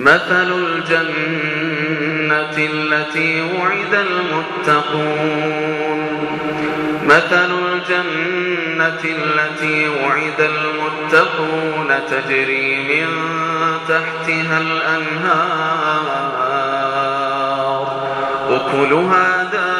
مثل الجنة التي وعد المتقون. مثل الجنة التي وعد المتقون تجري من تحتها الأنهار. أكلها دائم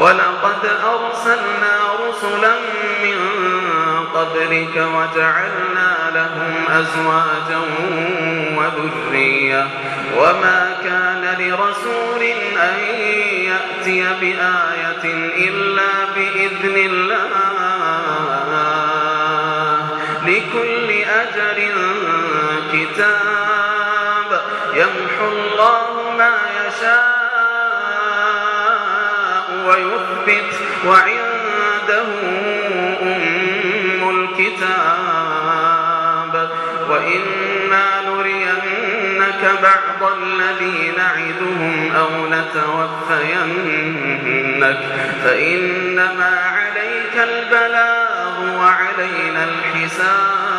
ولقد أرسلنا رسلا من قبلك وجعلنا لهم أزواجا وذرية. وما كان لرسول أن يأتي بآية إلا بإذن الله. لكل أجر كتاب. يمحو الله ما يشاء. ويثبت وعنده الكتاب. وإنا نرينك بعض الذي نعدهم أو نتوفينك. فإنما عليك البلاغ وعلينا الحساب.